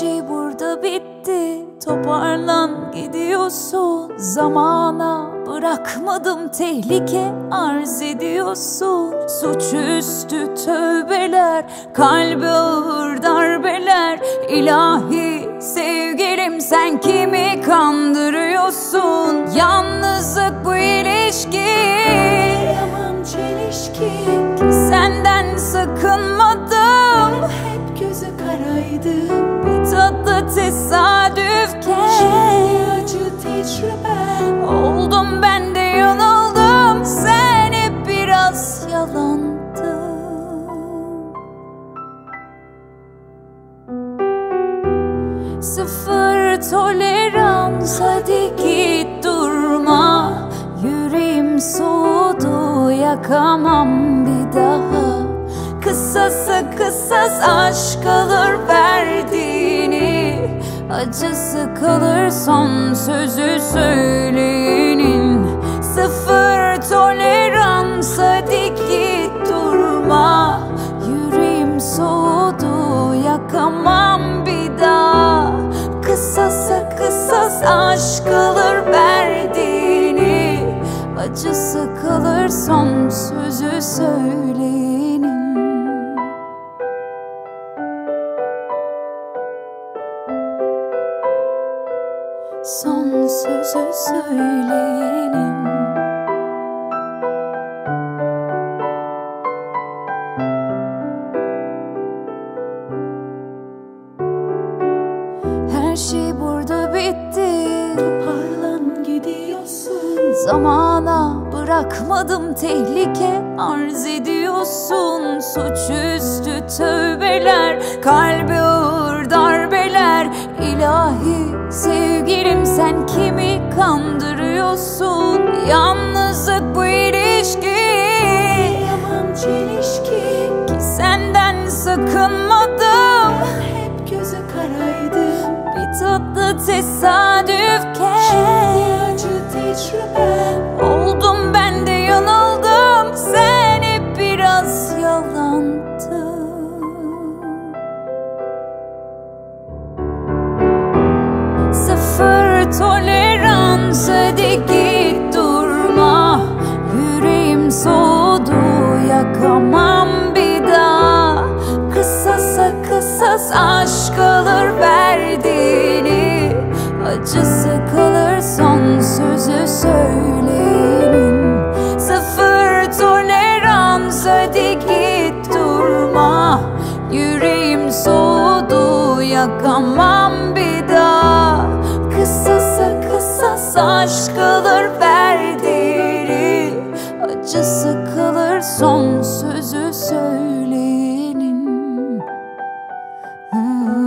şey burada bitti. Toparlan gidiyorsun Zamana bırakmadım. Tehlike arz ediyorsun Suçüstü tövbeler Kalbe ağır darbeler. İlahi sevgilim sen kimi kandırıyorsun? Yalnızlık bu ilişki. Yaman çelişki. Senden sakınmadım. Hep gözü karaydı tesadüfken Şimdi acı tecrübe. Oldum ben de yanıldım Sen hep biraz yalandın Sıfır tolerans hadi git durma. Yüreğim soğudu yakamam bir daha. Kısasa kısas aşk alır verdiğini Acısı kalır son sözü söyleyenin. Sıfır tolerans hadi git durma. Yüreğim soğudu yakamam bir daha. Kısasa kısas aşk alır verdiğini. Acısı kalır son sözü söyleyenin Son sözü söyleyenin Her şey burada bitti. Parlan gidiyorsun. Zamana bırakmadım tehlike. Arz kandırıyorsun Yalnızlık bu ilişki. Yaman çelişki. Ki senden sakınmadım Hep gözü karaydı. Bir tatlı tesadüfken hadi git durma Yüreğim soğudu yakamam bir daha. Kısasa kısas aşk alır verdiğini Acısı kalır son sözü söyleyenin. Sıfır tolerans hadi git durma Yüreğim soğudu yakamam Mm-hmm.